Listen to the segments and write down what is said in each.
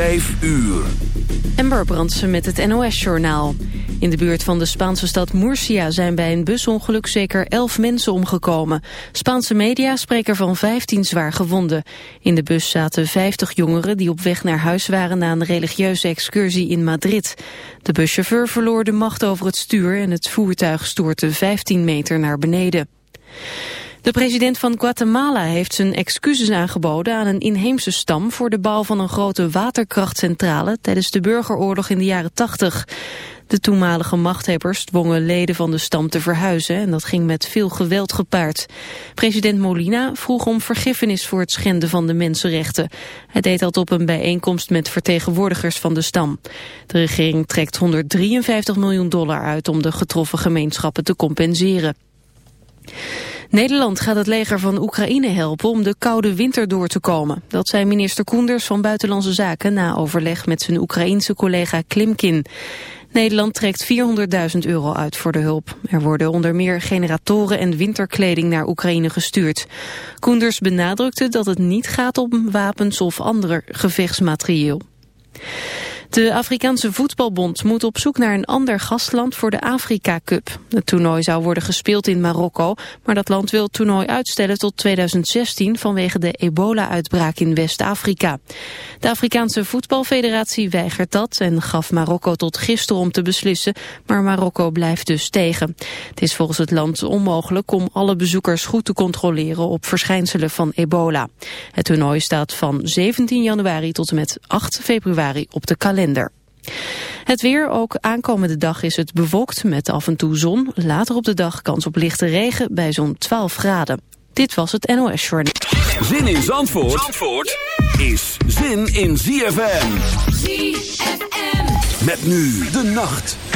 5 uur. Ember Brandsen met het NOS-journaal. In de buurt van de Spaanse stad Murcia zijn bij een busongeluk zeker 11 mensen omgekomen. Spaanse media spreken van 15 zwaar gewonden. In de bus zaten 50 jongeren die op weg naar huis waren na een religieuze excursie in Madrid. De buschauffeur verloor de macht over het stuur en het voertuig stortte 15 meter naar beneden. De president van Guatemala heeft zijn excuses aangeboden aan een inheemse stam voor de bouw van een grote waterkrachtcentrale tijdens de burgeroorlog in de jaren 80. De toenmalige machthebbers dwongen leden van de stam te verhuizen en dat ging met veel geweld gepaard. President Molina vroeg om vergiffenis voor het schenden van de mensenrechten. Hij deed dat op een bijeenkomst met vertegenwoordigers van de stam. De regering trekt 153 miljoen dollar uit om de getroffen gemeenschappen te compenseren. Nederland gaat het leger van Oekraïne helpen om de koude winter door te komen. Dat zei minister Koenders van Buitenlandse Zaken na overleg met zijn Oekraïense collega Klimkin. Nederland trekt 400.000 euro uit voor de hulp. Er worden onder meer generatoren en winterkleding naar Oekraïne gestuurd. Koenders benadrukte dat het niet gaat om wapens of ander gevechtsmaterieel. De Afrikaanse voetbalbond moet op zoek naar een ander gastland voor de Afrika Cup. Het toernooi zou worden gespeeld in Marokko, maar dat land wil het toernooi uitstellen tot 2016 vanwege de ebola-uitbraak in West-Afrika. De Afrikaanse voetbalfederatie weigert dat en gaf Marokko tot gisteren om te beslissen, maar Marokko blijft dus tegen. Het is volgens het land onmogelijk om alle bezoekers goed te controleren op verschijnselen van ebola. Het toernooi staat van 17 januari tot en met 8 februari op de kalender. Het weer, ook aankomende dag is het bewolkt met af en toe zon. Later op de dag kans op lichte regen bij zo'n 12 graden. Dit was het NOS Journal. Zin in Zandvoort, Zandvoort is zin in ZFM. ZFM. Met nu de nacht.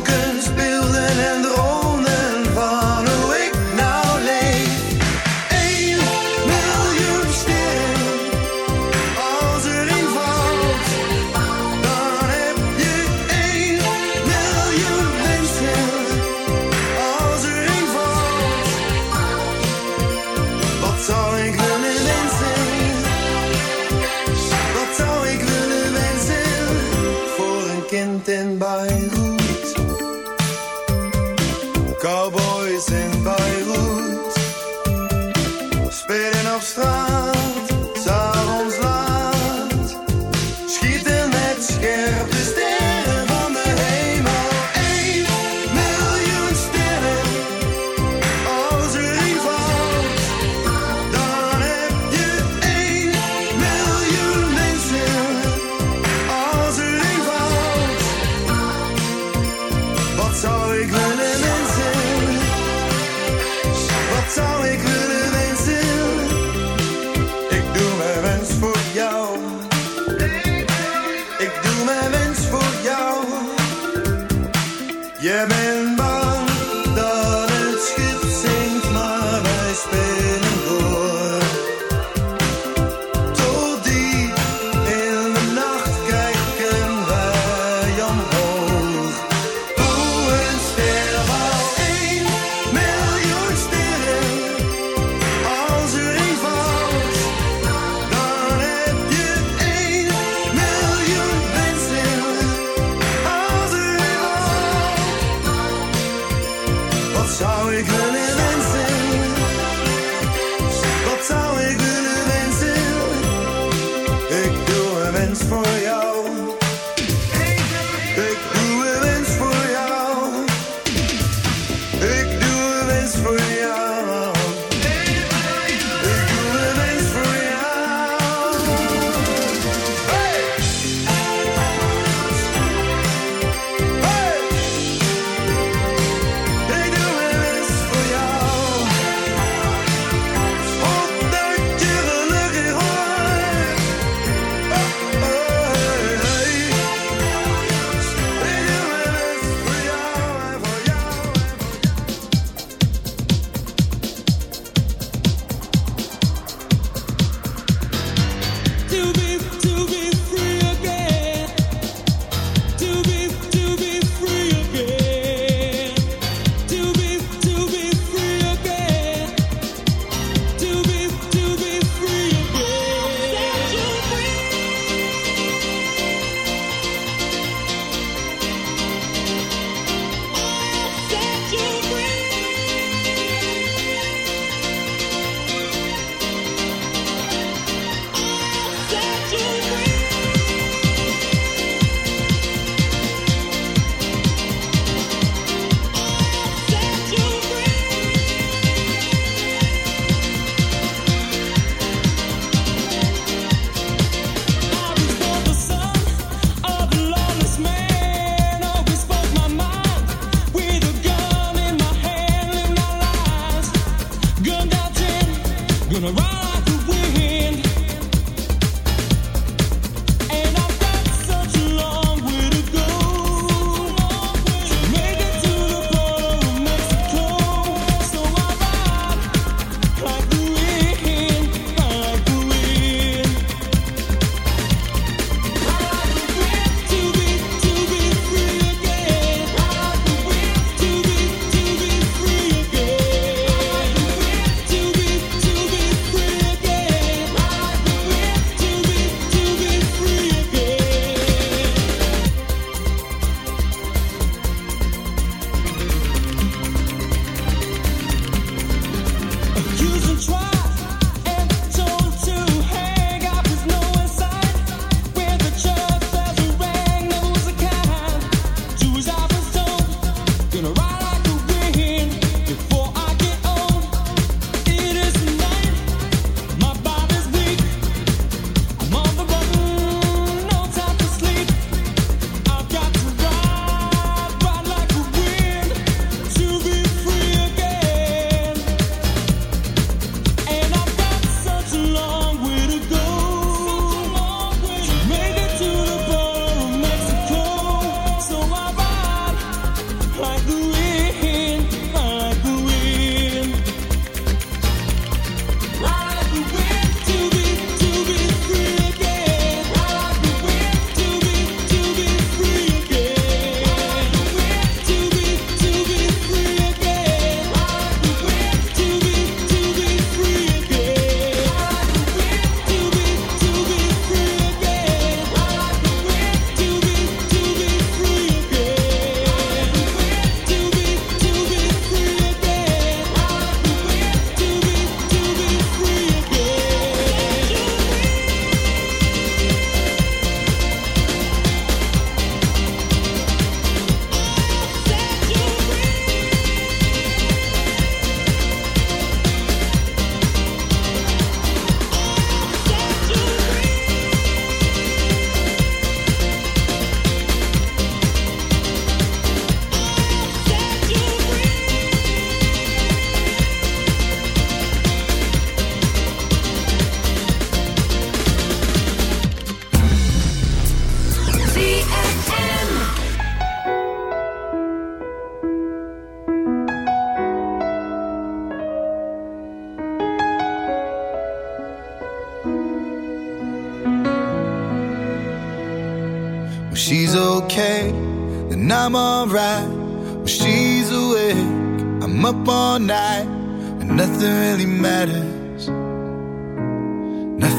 Sorry, ik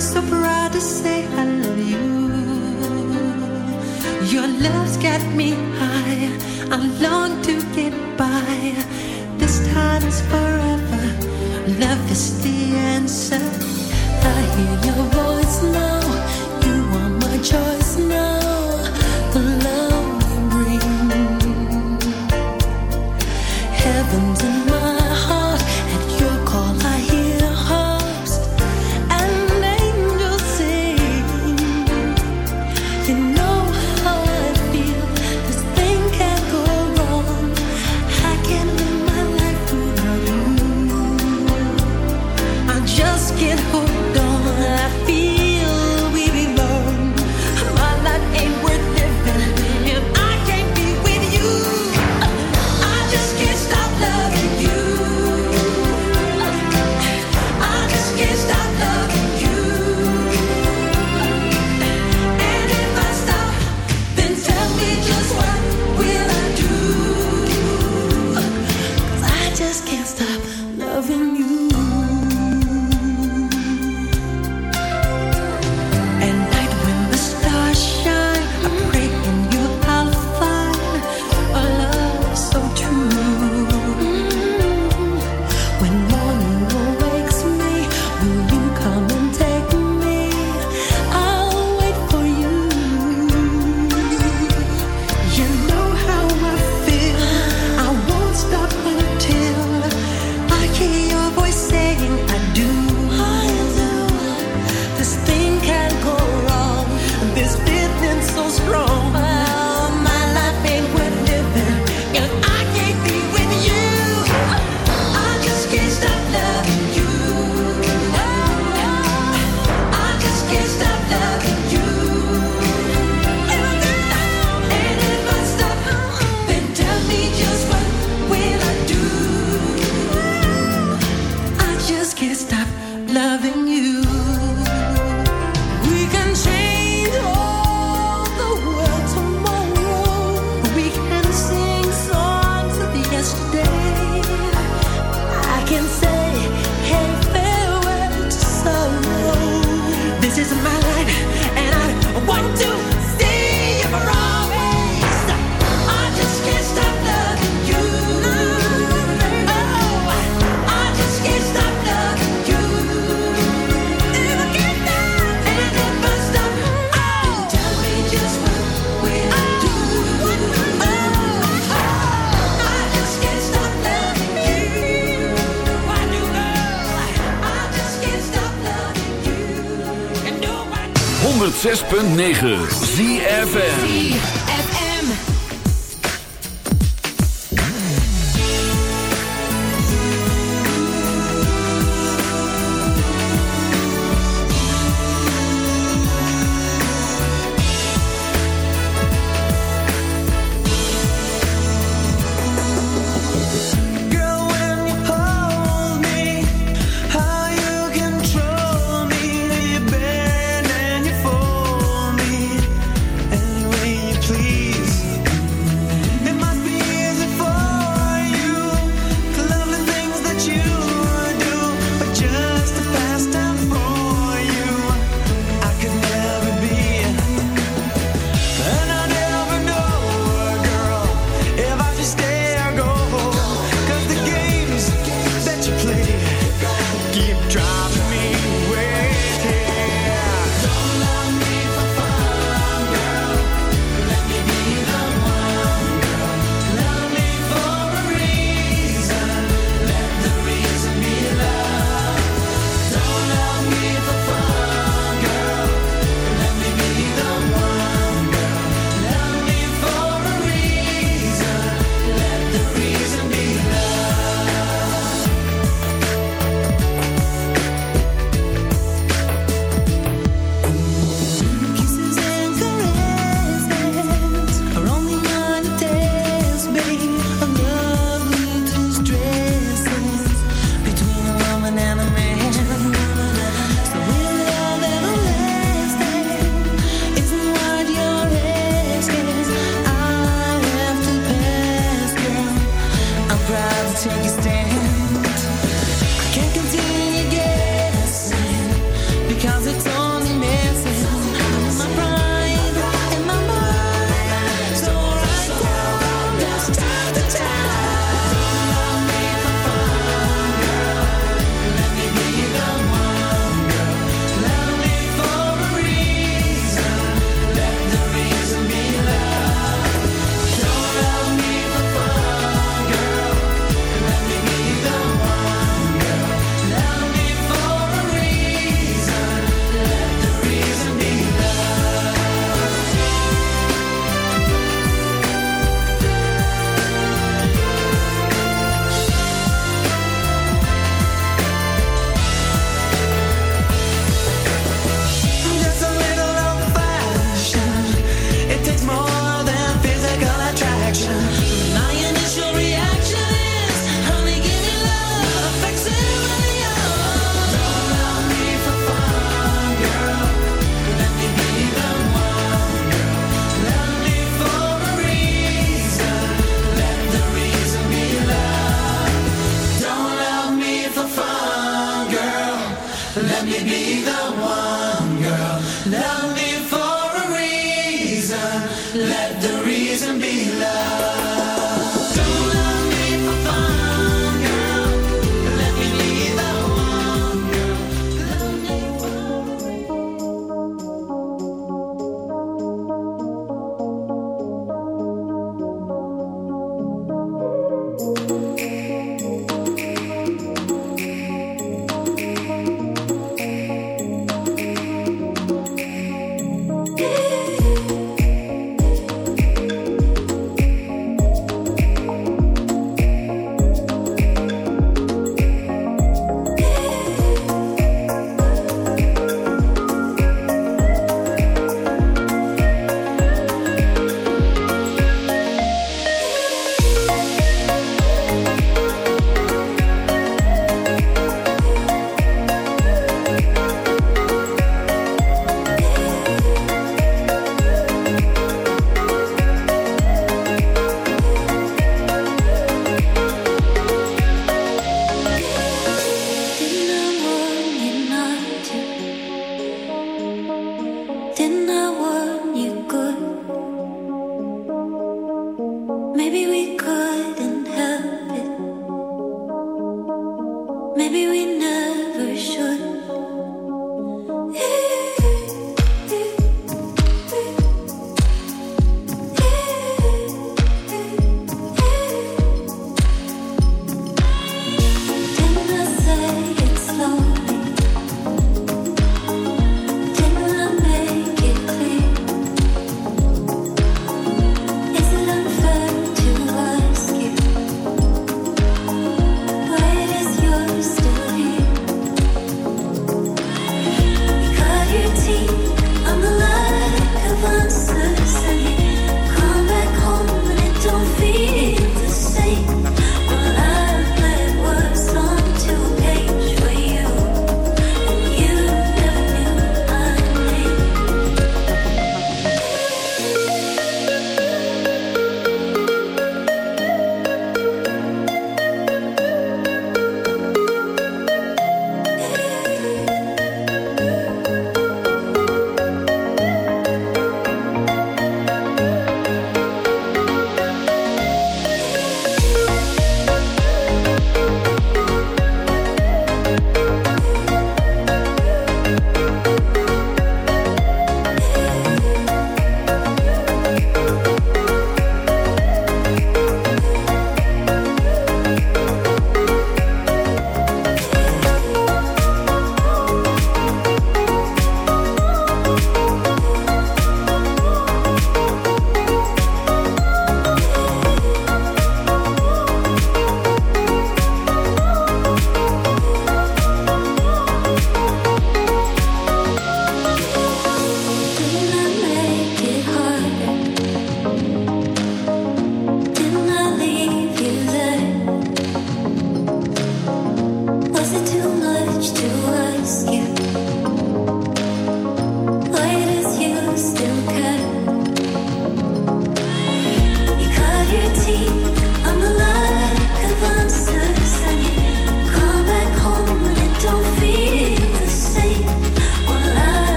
so proud to say I love you. Your love's got me high. I long to get by. This time is forever. Love is the answer. I hear your voice. 106.9 ZFN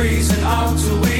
freezing out till we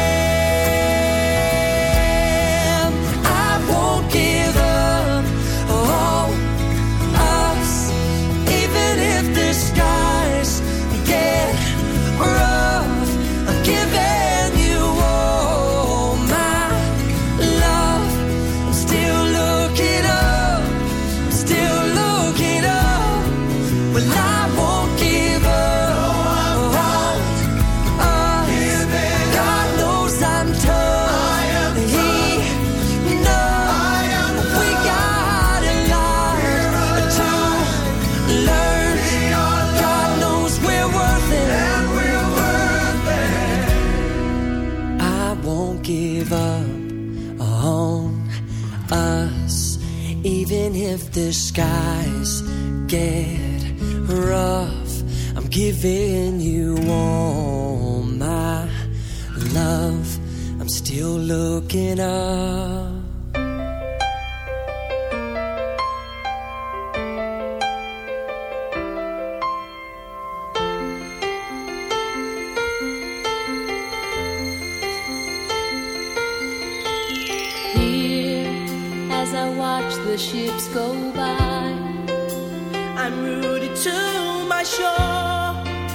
Giving you all my love. I'm still looking up. Here, as I watch the ships go by, I'm rooted to my shore.